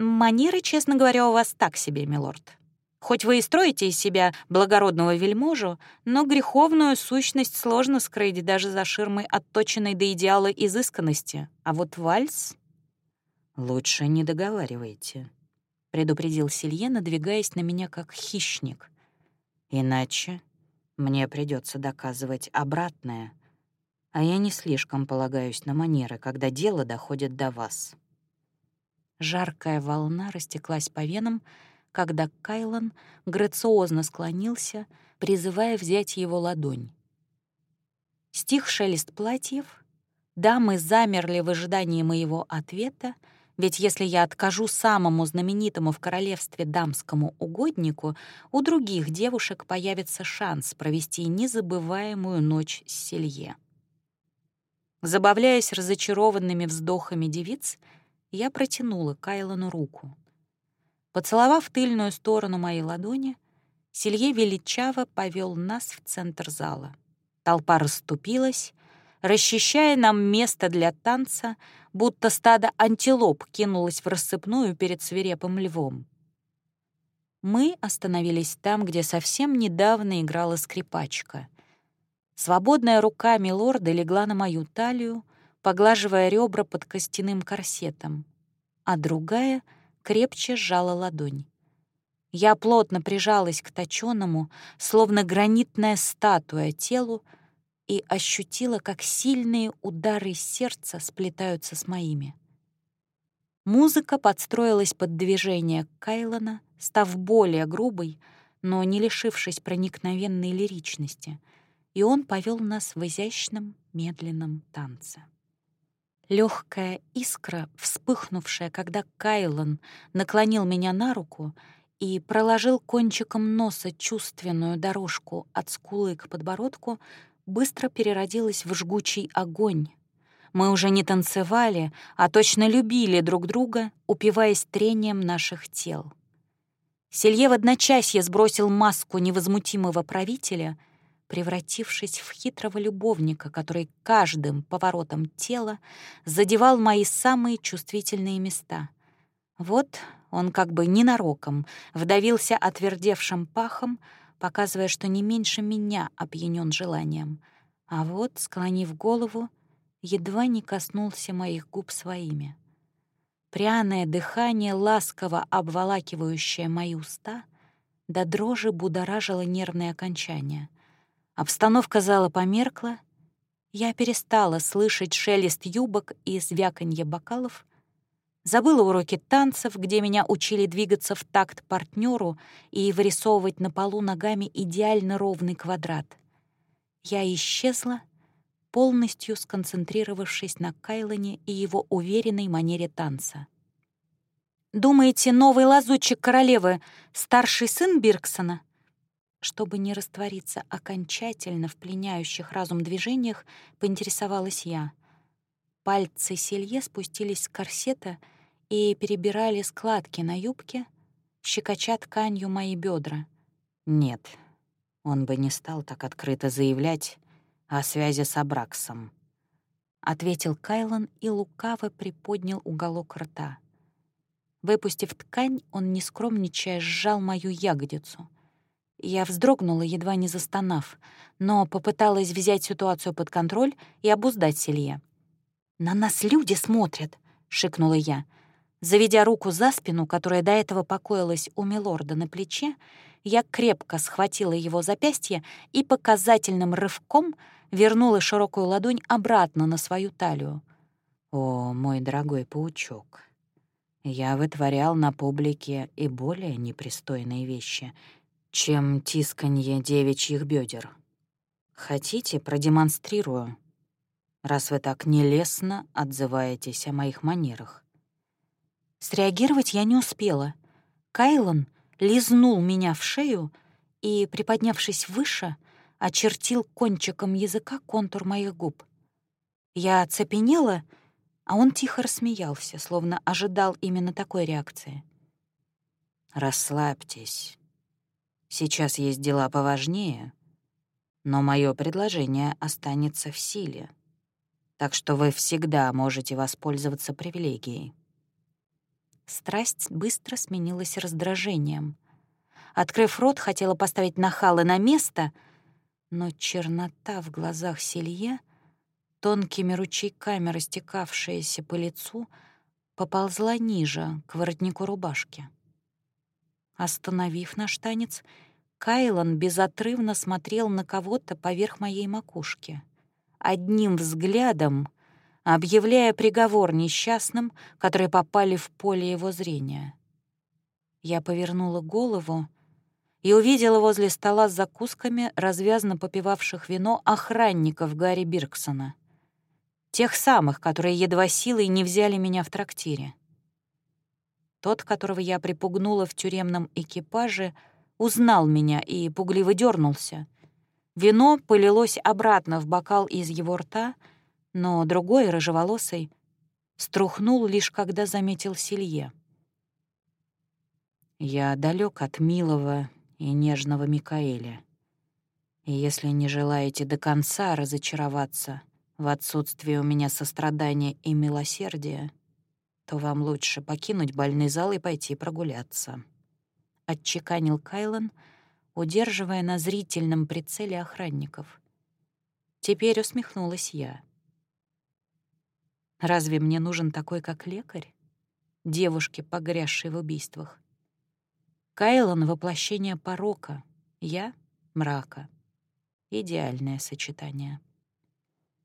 «Манеры, честно говоря, у вас так себе, милорд. Хоть вы и строите из себя благородного вельможу, но греховную сущность сложно скрыть даже за ширмой отточенной до идеала изысканности. А вот вальс...» «Лучше не договаривайте», — предупредил Силье, надвигаясь на меня как хищник. «Иначе мне придется доказывать обратное, а я не слишком полагаюсь на манеры, когда дело доходит до вас». Жаркая волна растеклась по венам, когда Кайлан грациозно склонился, призывая взять его ладонь. Стих шелест платьев, дамы замерли в ожидании моего ответа, ведь если я откажу самому знаменитому в королевстве дамскому угоднику, у других девушек появится шанс провести незабываемую ночь с Селье. Забавляясь разочарованными вздохами девиц, я протянула Кайлану руку. Поцеловав тыльную сторону моей ладони, Селье величаво повел нас в центр зала. Толпа расступилась, расчищая нам место для танца, будто стадо антилоп кинулось в рассыпную перед свирепым львом. Мы остановились там, где совсем недавно играла скрипачка — Свободная рука милорда легла на мою талию, поглаживая ребра под костяным корсетом, а другая крепче сжала ладонь. Я плотно прижалась к точенному, словно гранитная статуя телу, и ощутила, как сильные удары сердца сплетаются с моими. Музыка подстроилась под движение Кайлона, став более грубой, но не лишившись проникновенной лиричности, и он повел нас в изящном, медленном танце. Легкая искра, вспыхнувшая, когда Кайлон наклонил меня на руку — и проложил кончиком носа чувственную дорожку от скулы к подбородку, быстро переродилась в жгучий огонь. Мы уже не танцевали, а точно любили друг друга, упиваясь трением наших тел. Селье в одночасье сбросил маску невозмутимого правителя, превратившись в хитрого любовника, который каждым поворотом тела задевал мои самые чувствительные места. Вот он как бы ненароком вдавился отвердевшим пахом, показывая, что не меньше меня опьянен желанием. А вот, склонив голову, едва не коснулся моих губ своими. Пряное дыхание, ласково обволакивающее мои уста, до дрожи будоражило нервные окончания. Обстановка зала померкла, я перестала слышать шелест юбок и звяканье бокалов, Забыла уроки танцев, где меня учили двигаться в такт партнеру и вырисовывать на полу ногами идеально ровный квадрат. Я исчезла, полностью сконцентрировавшись на Кайлоне и его уверенной манере танца. «Думаете, новый лазутчик королевы — старший сын Бирксона?» Чтобы не раствориться окончательно в пленяющих разум движениях, поинтересовалась я. Пальцы Селье спустились с корсета — и перебирали складки на юбке, щекоча тканью мои бедра. Нет, он бы не стал так открыто заявлять о связи с Абраксом. Ответил Кайлан и лукаво приподнял уголок рта. Выпустив ткань, он, не скромничая, сжал мою ягодицу. Я вздрогнула, едва не застонав, но попыталась взять ситуацию под контроль и обуздать Селье. «На нас люди смотрят!» — шикнула я. Заведя руку за спину, которая до этого покоилась у милорда на плече, я крепко схватила его запястье и показательным рывком вернула широкую ладонь обратно на свою талию. «О, мой дорогой паучок, я вытворял на публике и более непристойные вещи, чем тисканье девичьих бедер. Хотите, продемонстрирую, раз вы так нелестно отзываетесь о моих манерах?» Среагировать я не успела. Кайлон лизнул меня в шею и, приподнявшись выше, очертил кончиком языка контур моих губ. Я оцепенела, а он тихо рассмеялся, словно ожидал именно такой реакции. «Расслабьтесь. Сейчас есть дела поважнее, но мое предложение останется в силе, так что вы всегда можете воспользоваться привилегией». Страсть быстро сменилась раздражением. Открыв рот, хотела поставить нахалы на место, но чернота в глазах Селье, тонкими ручейками растекавшаяся по лицу, поползла ниже, к воротнику рубашки. Остановив наш танец, Кайлан безотрывно смотрел на кого-то поверх моей макушки. Одним взглядом объявляя приговор несчастным, которые попали в поле его зрения. Я повернула голову и увидела возле стола с закусками развязно попивавших вино охранников Гарри Бирксона. Тех самых, которые едва силой не взяли меня в трактире. Тот, которого я припугнула в тюремном экипаже, узнал меня и пугливо дернулся. Вино полилось обратно в бокал из его рта — но другой, рыжеволосый, струхнул лишь когда заметил Силье. «Я далек от милого и нежного Микаэля. И если не желаете до конца разочароваться в отсутствии у меня сострадания и милосердия, то вам лучше покинуть больный зал и пойти прогуляться», — отчеканил Кайлан, удерживая на зрительном прицеле охранников. Теперь усмехнулась я. Разве мне нужен такой, как лекарь? Девушки, погрязшие в убийствах. Кайлон — воплощение порока, я — мрака. Идеальное сочетание.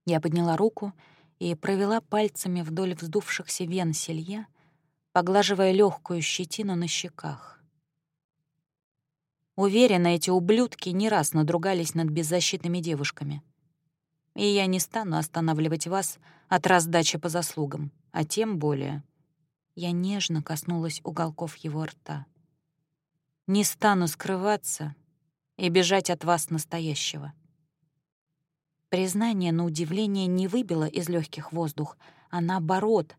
Я подняла руку и провела пальцами вдоль вздувшихся вен селье, поглаживая легкую щетину на щеках. Уверена, эти ублюдки не раз надругались над беззащитными девушками. И я не стану останавливать вас от раздачи по заслугам, а тем более... Я нежно коснулась уголков его рта. Не стану скрываться и бежать от вас настоящего. Признание, на удивление, не выбило из легких воздух, а наоборот,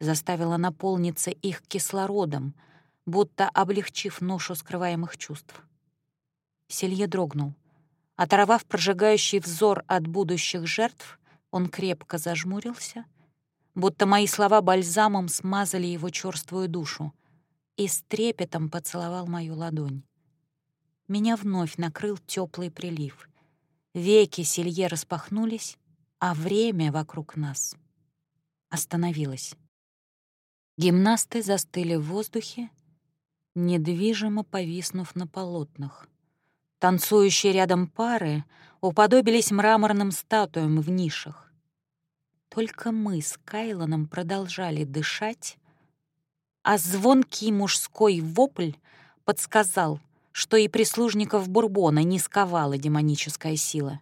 заставило наполниться их кислородом, будто облегчив ношу скрываемых чувств. Селье дрогнул. Оторвав прожигающий взор от будущих жертв, он крепко зажмурился, будто мои слова бальзамом смазали его черствую душу, и с трепетом поцеловал мою ладонь. Меня вновь накрыл теплый прилив — Веки Селье распахнулись, а время вокруг нас остановилось. Гимнасты застыли в воздухе, недвижимо повиснув на полотнах. Танцующие рядом пары уподобились мраморным статуям в нишах. Только мы с Кайлоном продолжали дышать, а звонкий мужской вопль подсказал, что и прислужников Бурбона не сковала демоническая сила.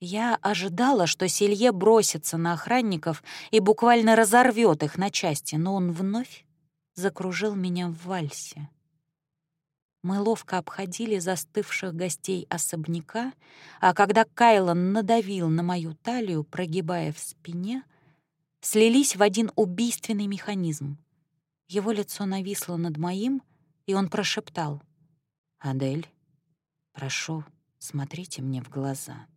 Я ожидала, что Селье бросится на охранников и буквально разорвет их на части, но он вновь закружил меня в вальсе. Мы ловко обходили застывших гостей особняка, а когда Кайлан надавил на мою талию, прогибая в спине, слились в один убийственный механизм. Его лицо нависло над моим, и он прошептал — «Адель, прошу, смотрите мне в глаза.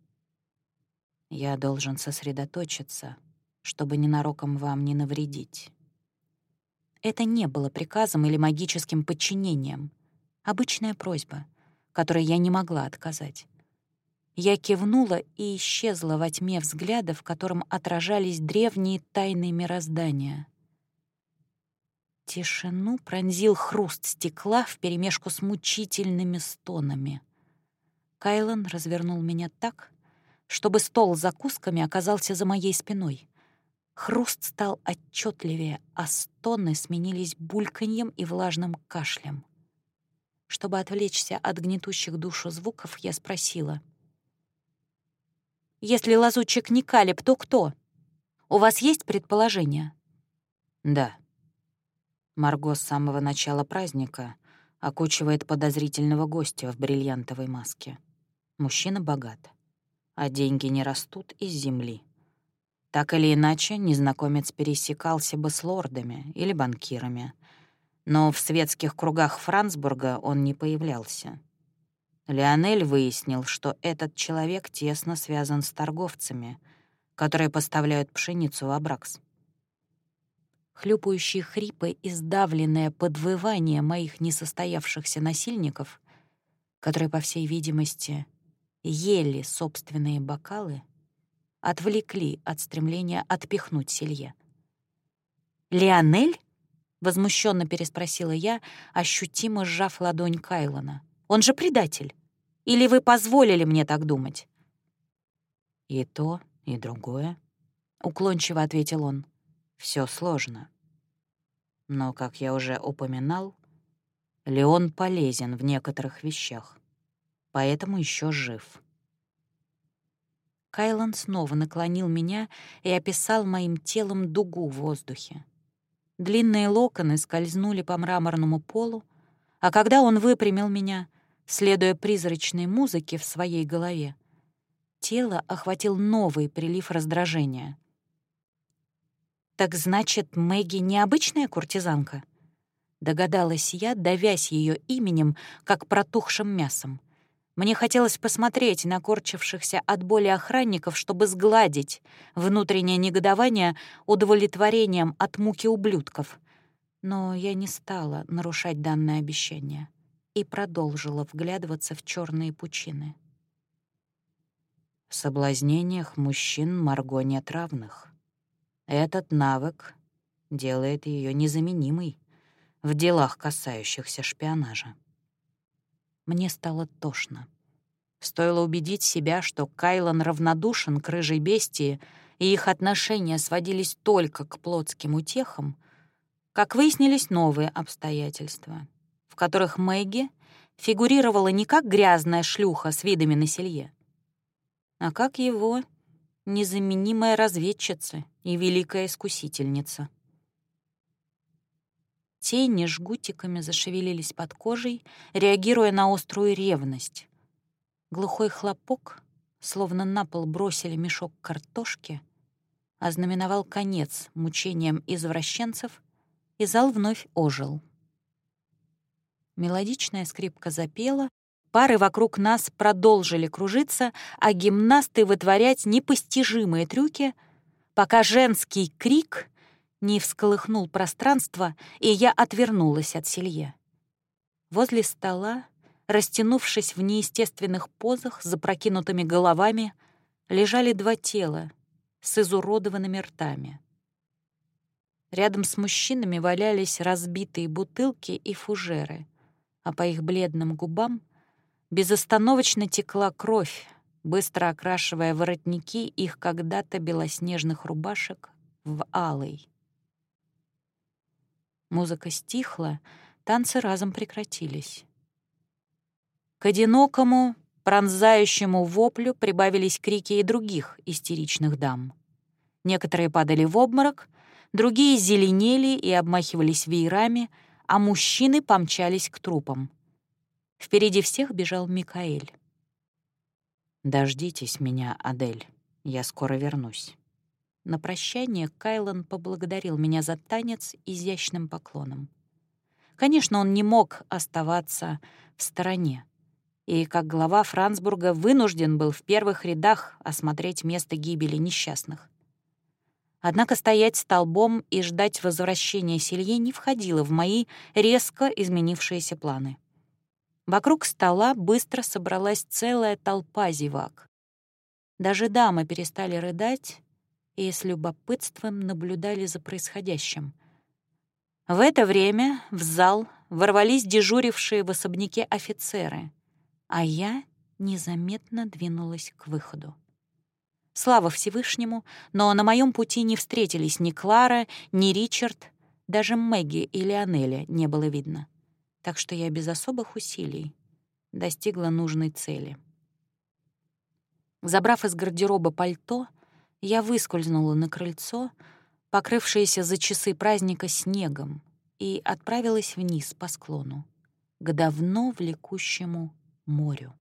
Я должен сосредоточиться, чтобы ненароком вам не навредить». Это не было приказом или магическим подчинением. Обычная просьба, которой я не могла отказать. Я кивнула и исчезла во тьме взгляда, в котором отражались древние тайны мироздания — Тишину пронзил хруст стекла вперемешку с мучительными стонами. Кайлан развернул меня так, чтобы стол с закусками оказался за моей спиной. Хруст стал отчетливее, а стоны сменились бульканьем и влажным кашлем. Чтобы отвлечься от гнетущих душу звуков, я спросила. «Если лазутчик не Калиб, то кто? У вас есть предположение?» «Да», Марго с самого начала праздника окучивает подозрительного гостя в бриллиантовой маске. Мужчина богат, а деньги не растут из земли. Так или иначе, незнакомец пересекался бы с лордами или банкирами, но в светских кругах Франсбурга он не появлялся. Леонель выяснил, что этот человек тесно связан с торговцами, которые поставляют пшеницу в Абракс хлюпающие хрипы и сдавленное подвывание моих несостоявшихся насильников, которые, по всей видимости, ели собственные бокалы, отвлекли от стремления отпихнуть Селье. «Леонель?» — возмущенно переспросила я, ощутимо сжав ладонь Кайлона. «Он же предатель! Или вы позволили мне так думать?» «И то, и другое», — уклончиво ответил он. Все сложно. Но, как я уже упоминал, Леон полезен в некоторых вещах, поэтому еще жив. Кайлан снова наклонил меня и описал моим телом дугу в воздухе. Длинные локоны скользнули по мраморному полу, а когда он выпрямил меня, следуя призрачной музыке в своей голове, тело охватил новый прилив раздражения. «Так значит, Мэгги необычная куртизанка?» Догадалась я, давясь ее именем, как протухшим мясом. Мне хотелось посмотреть на корчившихся от боли охранников, чтобы сгладить внутреннее негодование удовлетворением от муки ублюдков. Но я не стала нарушать данное обещание и продолжила вглядываться в черные пучины. В соблазнениях мужчин Марго нет равных. Этот навык делает ее незаменимой в делах, касающихся шпионажа. Мне стало тошно. Стоило убедить себя, что Кайлан равнодушен к рыжей бестии, и их отношения сводились только к плотским утехам, как выяснились новые обстоятельства, в которых Мэгги фигурировала не как грязная шлюха с видами на селье, а как его незаменимая разведчица и великая искусительница. Тени жгутиками зашевелились под кожей, реагируя на острую ревность. Глухой хлопок, словно на пол бросили мешок картошки, ознаменовал конец мучениям извращенцев, и зал вновь ожил. Мелодичная скрипка запела, пары вокруг нас продолжили кружиться, а гимнасты вытворять непостижимые трюки, пока женский крик не всколыхнул пространство, и я отвернулась от Селье. Возле стола, растянувшись в неестественных позах, запрокинутыми головами, лежали два тела с изуродованными ртами. Рядом с мужчинами валялись разбитые бутылки и фужеры, а по их бледным губам безостановочно текла кровь, быстро окрашивая воротники их когда-то белоснежных рубашек в алый. Музыка стихла, танцы разом прекратились. К одинокому, пронзающему воплю прибавились крики и других истеричных дам. Некоторые падали в обморок, другие зеленели и обмахивались веерами, а мужчины помчались к трупам. Впереди всех бежал Микаэль. «Дождитесь меня, Адель, я скоро вернусь». На прощание Кайлан поблагодарил меня за танец изящным поклоном. Конечно, он не мог оставаться в стороне, и как глава Франсбурга вынужден был в первых рядах осмотреть место гибели несчастных. Однако стоять столбом и ждать возвращения Селье не входило в мои резко изменившиеся планы. Вокруг стола быстро собралась целая толпа зевак. Даже дамы перестали рыдать и с любопытством наблюдали за происходящим. В это время в зал ворвались дежурившие в особняке офицеры, а я незаметно двинулась к выходу. Слава Всевышнему, но на моем пути не встретились ни Клара, ни Ричард, даже Мэгги и Леонеля не было видно. Так что я без особых усилий достигла нужной цели. Забрав из гардероба пальто, я выскользнула на крыльцо, покрывшееся за часы праздника снегом, и отправилась вниз по склону, к давно влекущему морю.